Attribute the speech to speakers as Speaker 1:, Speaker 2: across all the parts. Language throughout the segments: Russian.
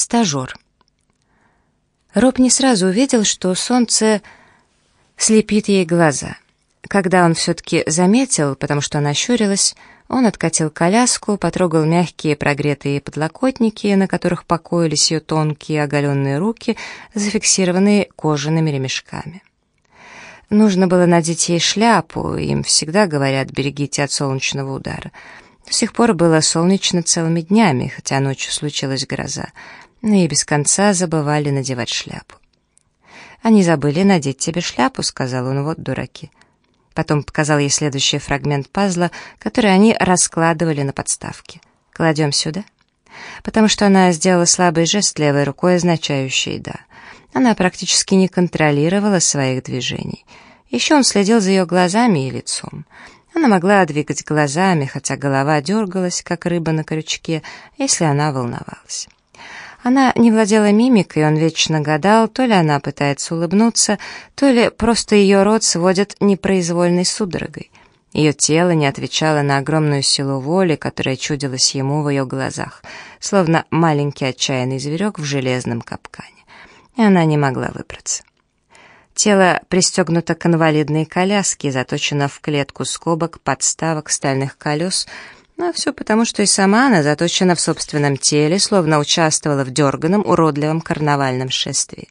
Speaker 1: Стажер. Роб не сразу увидел, что солнце слепит ей глаза. Когда он все-таки заметил, потому что она щурилась, он откатил коляску, потрогал мягкие прогретые подлокотники, на которых покоились ее тонкие оголенные руки, зафиксированные кожаными ремешками. Нужно было надеть ей шляпу, им всегда говорят «берегите от солнечного удара». До сих пор было солнечно целыми днями, хотя ночью случилась гроза, но и без конца забывали надевать шляпу. «Они забыли надеть тебе шляпу», — сказал он, — «вот дураки». Потом показал ей следующий фрагмент пазла, который они раскладывали на подставке. «Кладем сюда?» Потому что она сделала слабый жест левой рукой, означающий «да». Она практически не контролировала своих движений. Еще он следил за ее глазами и лицом. Она могла двигать глазами, хотя голова дергалась, как рыба на крючке, если она волновалась. Она не владела мимикой, он вечно гадал, то ли она пытается улыбнуться, то ли просто ее рот сводит непроизвольной судорогой. Ее тело не отвечало на огромную силу воли, которая чудилась ему в ее глазах, словно маленький отчаянный зверек в железном капкане. И она не могла выбраться. Тело пристегнуто к инвалидной коляске, заточено в клетку скобок, подставок, стальных колес — а все потому, что и сама она заточена в собственном теле, словно участвовала в дерганом, уродливом карнавальном шествии.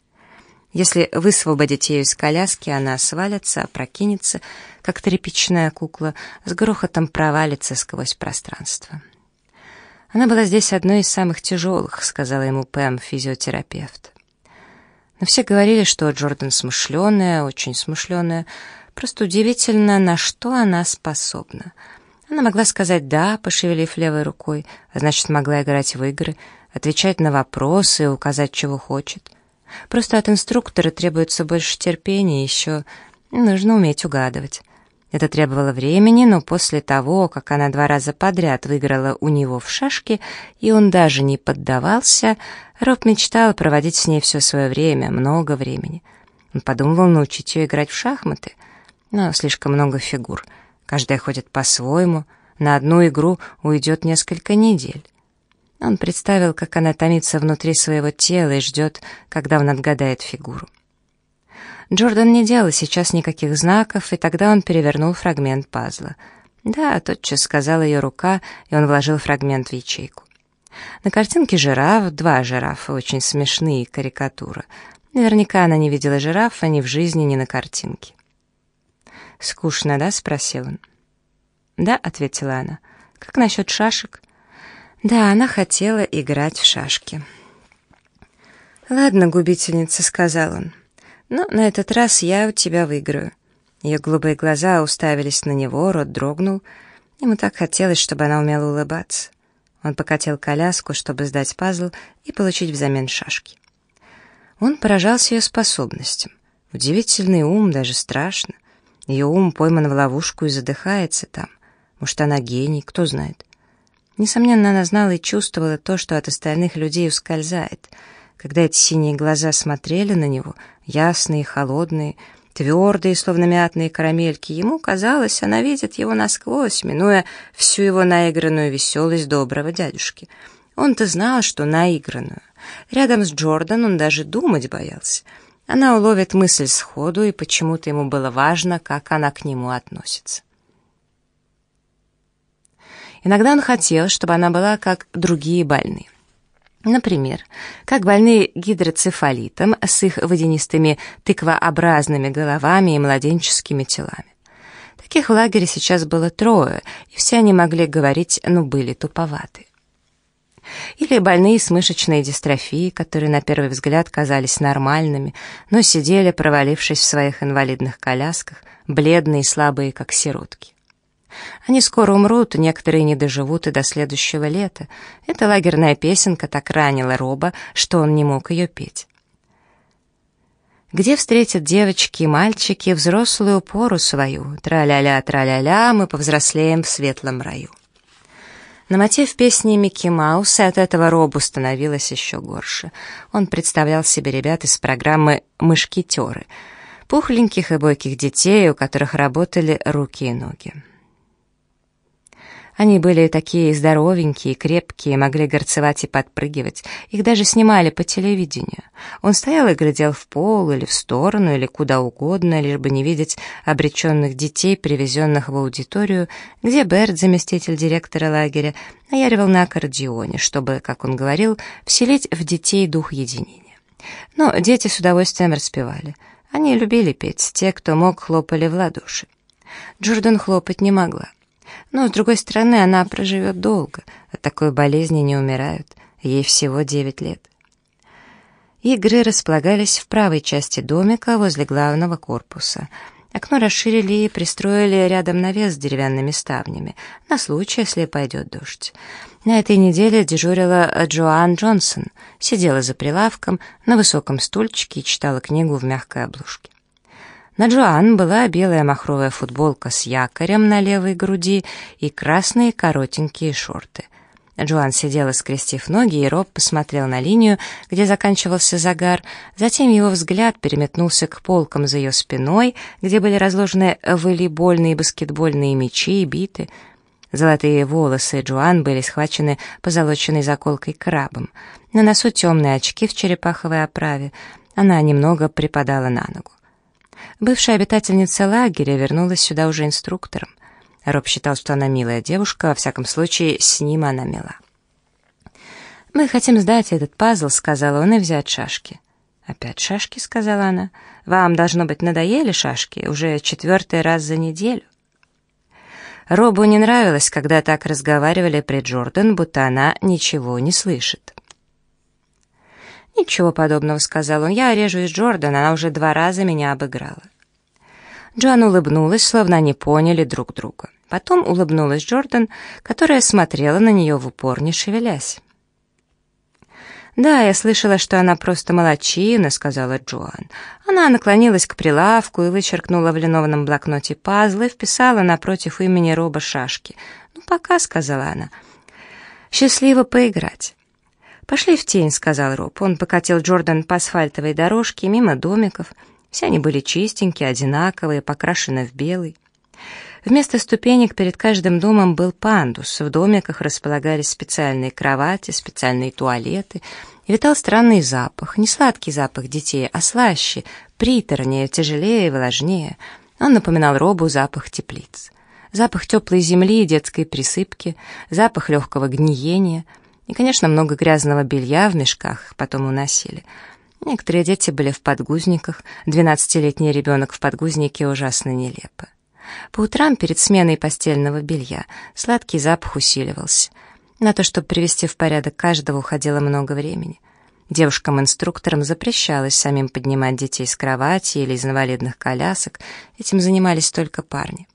Speaker 1: Если высвободить ее из коляски, она свалится, опрокинется, как тряпичная кукла, с грохотом провалится сквозь пространство. «Она была здесь одной из самых тяжелых», — сказала ему Пэм, физиотерапевт. Но все говорили, что Джордан смышленая, очень смышленая. Просто удивительно, на что она способна — она могла сказать «да», пошевелив левой рукой, а значит, могла играть в игры, отвечать на вопросы, указать, чего хочет. Просто от инструктора требуется больше терпения, еще нужно уметь угадывать. Это требовало времени, но после того, как она два раза подряд выиграла у него в шашки, и он даже не поддавался, Роб мечтал проводить с ней все свое время, много времени. Он подумывал научить ее играть в шахматы, но слишком много фигур — Каждая ходит по-своему, на одну игру уйдет несколько недель. Он представил, как она томится внутри своего тела и ждет, когда он отгадает фигуру. Джордан не делал сейчас никаких знаков, и тогда он перевернул фрагмент пазла. «Да», — тотчас сказала ее рука, и он вложил фрагмент в ячейку. На картинке жираф, два жирафа, очень смешные карикатура. Наверняка она не видела жирафа ни в жизни, ни на картинке. «Скучно, да?» — спросил он. «Да», — ответила она. «Как насчет шашек?» «Да, она хотела играть в шашки». «Ладно, губительница», — сказал он. «Но на этот раз я у тебя выиграю». Ее голубые глаза уставились на него, рот дрогнул. Ему так хотелось, чтобы она умела улыбаться. Он покатил коляску, чтобы сдать пазл и получить взамен шашки. Он поражался ее способностям. Удивительный ум, даже страшно. Ее ум пойман в ловушку и задыхается там. Может, она гений, кто знает. Несомненно, она знала и чувствовала то, что от остальных людей ускользает. Когда эти синие глаза смотрели на него, ясные, холодные, твердые, словно мятные карамельки, ему казалось, она видит его насквозь, минуя всю его наигранную веселость доброго дядюшки. Он-то знал, что наигранную. Рядом с Джордан он даже думать боялся — она уловит мысль сходу, и почему-то ему было важно, как она к нему относится. Иногда он хотел, чтобы она была как другие больные. Например, как больные гидроцефалитом с их водянистыми тыквообразными головами и младенческими телами. Таких в лагере сейчас было трое, и все они могли говорить, но были туповаты. Или больные с мышечной дистрофией, которые на первый взгляд казались нормальными, но сидели, провалившись в своих инвалидных колясках, бледные и слабые, как сиротки. Они скоро умрут, некоторые не доживут и до следующего лета. Эта лагерная песенка так ранила Роба, что он не мог ее петь. Где встретят девочки и мальчики взрослую пору свою? Тра-ля-ля, тра-ля-ля, мы повзрослеем в светлом раю. На мотив песни Микки Мауса от этого Робу становилось еще горше. Он представлял себе ребят из программы «Мышкетеры», пухленьких и бойких детей, у которых работали руки и ноги. Они были такие здоровенькие, крепкие, могли горцевать и подпрыгивать. Их даже снимали по телевидению. Он стоял и глядел в пол или в сторону, или куда угодно, лишь бы не видеть обреченных детей, привезенных в аудиторию, где Берт, заместитель директора лагеря, наяривал на аккордеоне, чтобы, как он говорил, вселить в детей дух единения. Но дети с удовольствием распевали. Они любили петь, те, кто мог, хлопали в ладоши. Джордан хлопать не могла. Но, с другой стороны, она проживет долго. От такой болезни не умирают. Ей всего 9 лет. Игры располагались в правой части домика возле главного корпуса. Окно расширили и пристроили рядом навес с деревянными ставнями, на случай, если пойдет дождь. На этой неделе дежурила Джоан Джонсон, сидела за прилавком на высоком стульчике и читала книгу в мягкой обложке. На Джоан была белая махровая футболка с якорем на левой груди и красные коротенькие шорты. Джоан сидела, скрестив ноги, и Роб посмотрел на линию, где заканчивался загар, затем его взгляд переметнулся к полкам за ее спиной, где были разложены волейбольные и баскетбольные мячи и биты. Золотые волосы Джоан были схвачены позолоченной заколкой крабом. На носу темные очки в черепаховой оправе. Она немного припадала на ногу. Бывшая обитательница лагеря вернулась сюда уже инструктором. Роб считал, что она милая девушка, во всяком случае, с ним она мила. «Мы хотим сдать этот пазл», — сказала он, — «и взять шашки». «Опять шашки?» — сказала она. «Вам, должно быть, надоели шашки? Уже четвертый раз за неделю». Робу не нравилось, когда так разговаривали при Джордан, будто она ничего не слышит. «Ничего подобного», — сказал он. «Я режу из Джордан, она уже два раза меня обыграла». Джоан улыбнулась, словно они поняли друг друга. Потом улыбнулась Джордан, которая смотрела на нее в упор, не шевелясь. «Да, я слышала, что она просто молочина», — сказала Джоан. Она наклонилась к прилавку и вычеркнула в линованном блокноте пазлы и вписала напротив имени Роба шашки. «Ну, пока», — сказала она. «Счастливо поиграть». «Пошли в тень», — сказал Роб. Он покатил Джордан по асфальтовой дорожке, мимо домиков. Все они были чистенькие, одинаковые, покрашены в белый. Вместо ступенек перед каждым домом был пандус. В домиках располагались специальные кровати, специальные туалеты. И витал странный запах. Не сладкий запах детей, а слаще, приторнее, тяжелее и влажнее. Он напоминал Робу запах теплиц. Запах теплой земли и детской присыпки, запах легкого гниения — и, конечно, много грязного белья в мешках потом уносили. Некоторые дети были в подгузниках, двенадцатилетний ребенок в подгузнике ужасно нелепо. По утрам перед сменой постельного белья сладкий запах усиливался. На то, чтобы привести в порядок каждого, уходило много времени. Девушкам-инструкторам запрещалось самим поднимать детей с кровати или из инвалидных колясок, этим занимались только парни.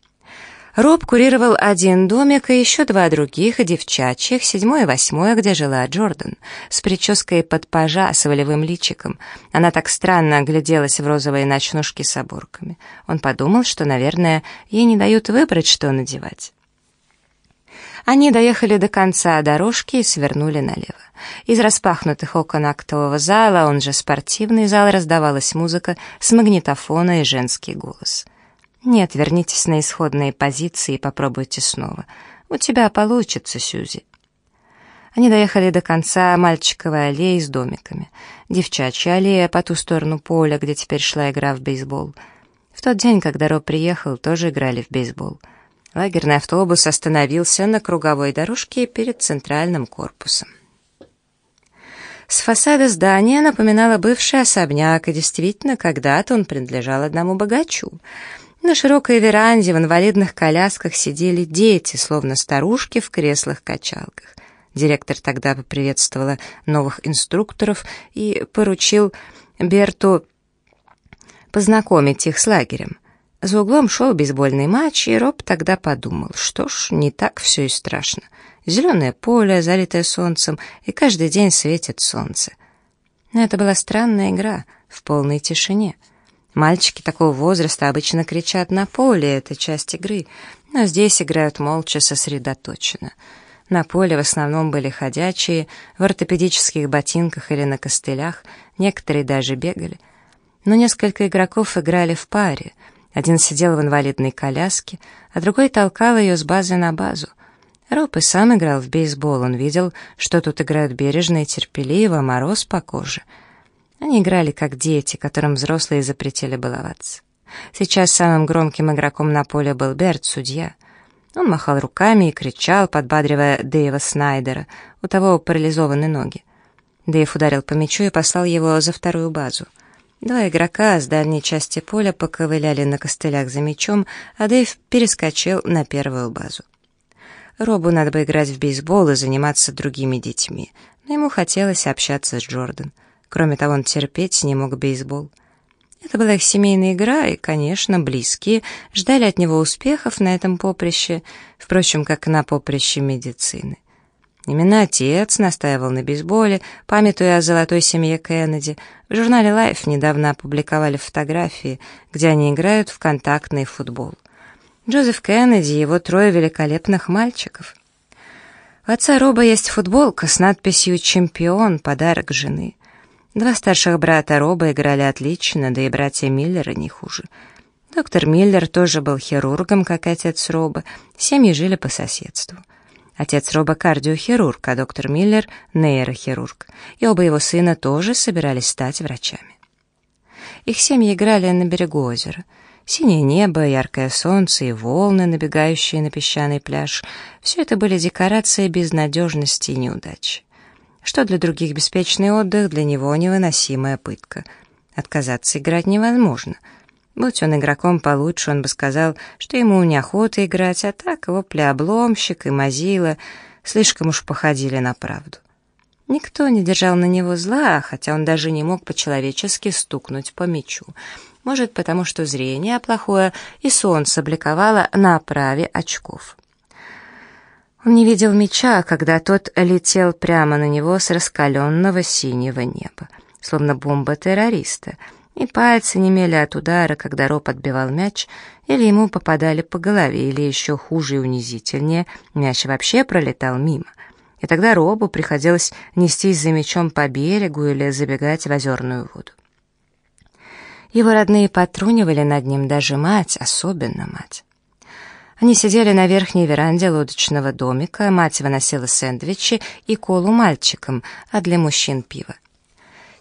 Speaker 1: Роб курировал один домик и еще два других, девчачьих, седьмое и восьмое, где жила Джордан, с прической под пажа с волевым личиком. Она так странно огляделась в розовые ночнушки с оборками. Он подумал, что, наверное, ей не дают выбрать, что надевать. Они доехали до конца дорожки и свернули налево. Из распахнутых окон актового зала, он же спортивный зал, раздавалась музыка с магнитофона и женский голос — «Нет, вернитесь на исходные позиции и попробуйте снова. У тебя получится, Сюзи». Они доехали до конца мальчиковой аллеи с домиками. Девчачья аллея по ту сторону поля, где теперь шла игра в бейсбол. В тот день, когда Роб приехал, тоже играли в бейсбол. Лагерный автобус остановился на круговой дорожке перед центральным корпусом. С фасада здания напоминало бывший особняк, и действительно, когда-то он принадлежал одному богачу — на широкой веранде в инвалидных колясках сидели дети, словно старушки в креслах-качалках. Директор тогда поприветствовала новых инструкторов и поручил Берту познакомить их с лагерем. За углом шел бейсбольный матч, и Роб тогда подумал, что ж, не так все и страшно. Зеленое поле, залитое солнцем, и каждый день светит солнце. Но это была странная игра в полной тишине — Мальчики такого возраста обычно кричат на поле, это часть игры, но здесь играют молча, сосредоточенно. На поле в основном были ходячие, в ортопедических ботинках или на костылях, некоторые даже бегали. Но несколько игроков играли в паре. Один сидел в инвалидной коляске, а другой толкал ее с базы на базу. Роб и сам играл в бейсбол, он видел, что тут играют бережно и терпеливо, мороз по коже. Они играли как дети, которым взрослые запретили баловаться. Сейчас самым громким игроком на поле был Берт, судья. Он махал руками и кричал, подбадривая Дэйва Снайдера. У того парализованы ноги. Дэйв ударил по мячу и послал его за вторую базу. Два игрока с дальней части поля поковыляли на костылях за мячом, а Дэйв перескочил на первую базу. Робу надо бы играть в бейсбол и заниматься другими детьми, но ему хотелось общаться с Джордан. Кроме того, он терпеть не мог бейсбол. Это была их семейная игра, и, конечно, близкие ждали от него успехов на этом поприще, впрочем, как на поприще медицины. Именно отец настаивал на бейсболе, памятуя о золотой семье Кеннеди. В журнале Life недавно опубликовали фотографии, где они играют в контактный футбол. Джозеф Кеннеди и его трое великолепных мальчиков. У отца Роба есть футболка с надписью «Чемпион. Подарок жены». Два старших брата Роба играли отлично, да и братья Миллера не хуже. Доктор Миллер тоже был хирургом, как отец Роба, семьи жили по соседству. Отец Роба кардиохирург, а доктор Миллер — нейрохирург, и оба его сына тоже собирались стать врачами. Их семьи играли на берегу озера — Синее небо, яркое солнце и волны, набегающие на песчаный пляж — все это были декорации безнадежности и неудачи. Что для других беспечный отдых, для него невыносимая пытка. Отказаться играть невозможно. Будь он игроком получше, он бы сказал, что ему неохота играть, а так вопли обломщик и мазила слишком уж походили на правду. Никто не держал на него зла, хотя он даже не мог по-человечески стукнуть по мячу — может, потому что зрение плохое, и солнце бликовало на оправе очков. Он не видел меча, когда тот летел прямо на него с раскаленного синего неба, словно бомба террориста, и пальцы немели от удара, когда Роб отбивал мяч, или ему попадали по голове, или еще хуже и унизительнее, мяч вообще пролетал мимо. И тогда Робу приходилось нестись за мячом по берегу или забегать в озерную воду. Его родные потрунивали над ним, даже мать, особенно мать. Они сидели на верхней веранде лодочного домика, мать выносила сэндвичи и колу мальчикам, а для мужчин пиво.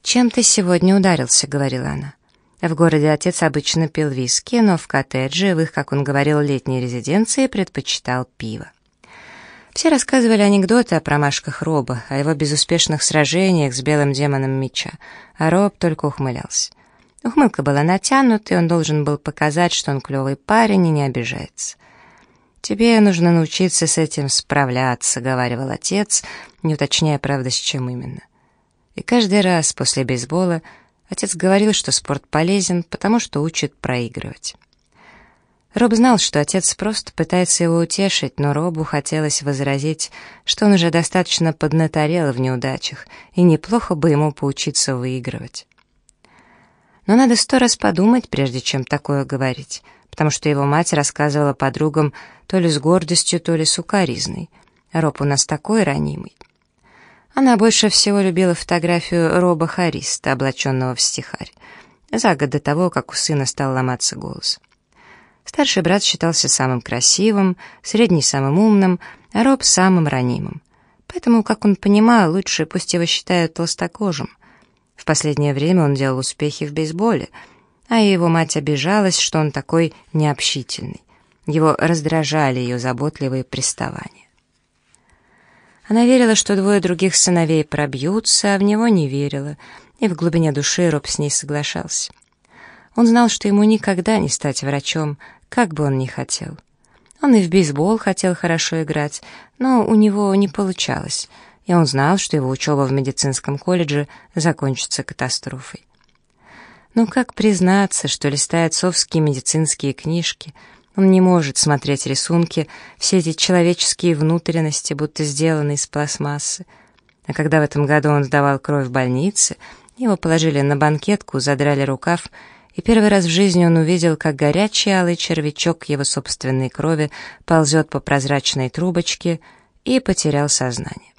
Speaker 1: «Чем ты сегодня ударился?» — говорила она. В городе отец обычно пил виски, но в коттедже, в их, как он говорил, летней резиденции предпочитал пиво. Все рассказывали анекдоты о промашках Роба, о его безуспешных сражениях с белым демоном меча, а Роб только ухмылялся. Ухмылка была натянутой, он должен был показать, что он клевый парень и не обижается. «Тебе нужно научиться с этим справляться», — говаривал отец, не уточняя, правда, с чем именно. И каждый раз после бейсбола отец говорил, что спорт полезен, потому что учит проигрывать. Роб знал, что отец просто пытается его утешить, но Робу хотелось возразить, что он уже достаточно поднаторел в неудачах, и неплохо бы ему поучиться выигрывать. Но надо сто раз подумать, прежде чем такое говорить, потому что его мать рассказывала подругам то ли с гордостью, то ли с укоризной. Роб у нас такой ранимый. Она больше всего любила фотографию Роба Хариста, облаченного в стихарь, за год до того, как у сына стал ломаться голос. Старший брат считался самым красивым, средний — самым умным, а Роб — самым ранимым. Поэтому, как он понимал, лучше пусть его считают толстокожим — в последнее время он делал успехи в бейсболе, а его мать обижалась, что он такой необщительный. Его раздражали ее заботливые приставания. Она верила, что двое других сыновей пробьются, а в него не верила, и в глубине души Роб с ней соглашался. Он знал, что ему никогда не стать врачом, как бы он ни хотел. Он и в бейсбол хотел хорошо играть, но у него не получалось — и он знал, что его учеба в медицинском колледже закончится катастрофой. Но как признаться, что, листая отцовские медицинские книжки, он не может смотреть рисунки, все эти человеческие внутренности, будто сделаны из пластмассы. А когда в этом году он сдавал кровь в больнице, его положили на банкетку, задрали рукав, и первый раз в жизни он увидел, как горячий алый червячок его собственной крови ползет по прозрачной трубочке и потерял сознание.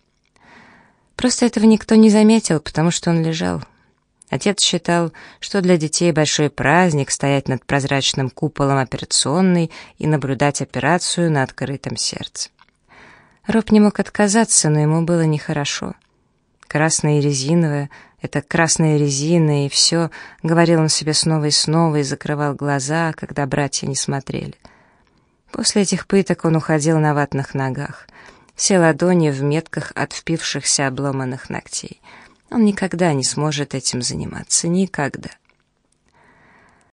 Speaker 1: Просто этого никто не заметил, потому что он лежал. Отец считал, что для детей большой праздник стоять над прозрачным куполом операционной и наблюдать операцию на открытом сердце. Роб не мог отказаться, но ему было нехорошо. «Красная и резиновая — это красная резина, и все», — говорил он себе снова и снова и закрывал глаза, когда братья не смотрели. После этих пыток он уходил на ватных ногах. Все ладони в метках от впившихся обломанных ногтей. Он никогда не сможет этим заниматься, никогда.